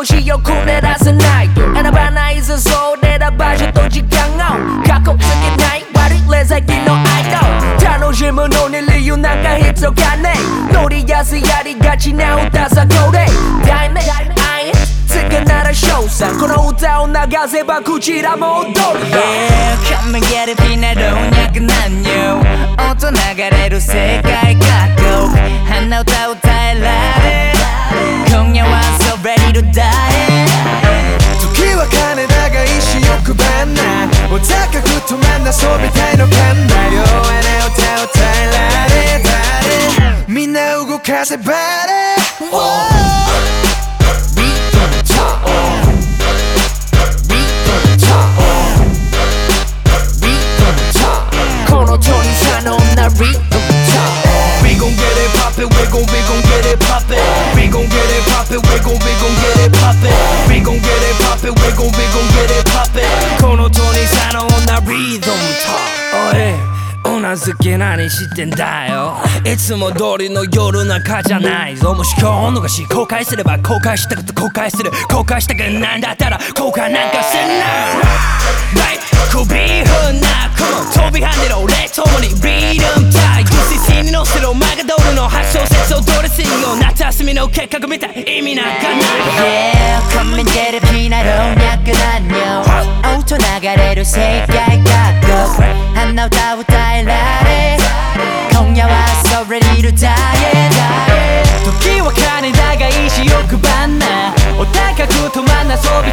腰をくねらせないと選ばないぞそうねら場所と時間を。過去つけない悪いレザキの間楽しむのに理由なんか必要かね乗りやすやりがちな歌さこれ。題名愛。へつくなら翔さ。んこの歌を流せばこちらも踊る。Yeah, come and get it ピナロン約何よ音流れる世界。 또 만나 소비타이로 칸나려 And I'll tell tell 나를 다를 믿나 우고 가세 바래? gon' we gon' get it poppin'. We gon' get it poppin', we gon' we gon' get it poppin'. 何してんだよ。いつも通りの夜中じゃないぞ。もし今日のがし後悔すれば後悔したくて後悔する。後悔したくなんだったら後悔なんかせんな首振んなこの飛び跳ねる俺もにリードンタイ自信に乗せろマガドル。の発祥説をドレスよう夏休みの計画みたい意味なんかない Yeah 仮面ピナロン脈なんよ音流れる世界がどこ花歌うえられ今夜は so ready to die 時は金だが意志欲張んな。お高く止まんな遊び